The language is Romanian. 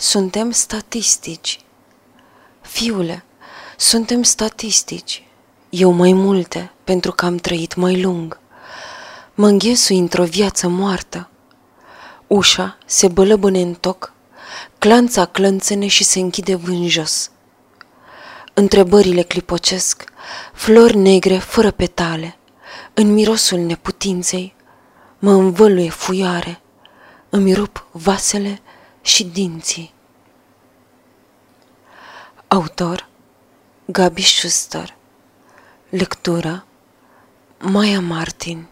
suntem statistici. Fiule, suntem statistici. Eu mai multe, pentru că am trăit mai lung. Mă înghesui într-o viață moartă. Ușa se bălăbâne în toc, clanța clănțene și se închide vânjos. Întrebările clipocesc, flori negre fără petale, în mirosul neputinței, mă învăluie fuiare, îmi rup vasele și dinții. Autor Gabi Schuster Lectură Maya Martin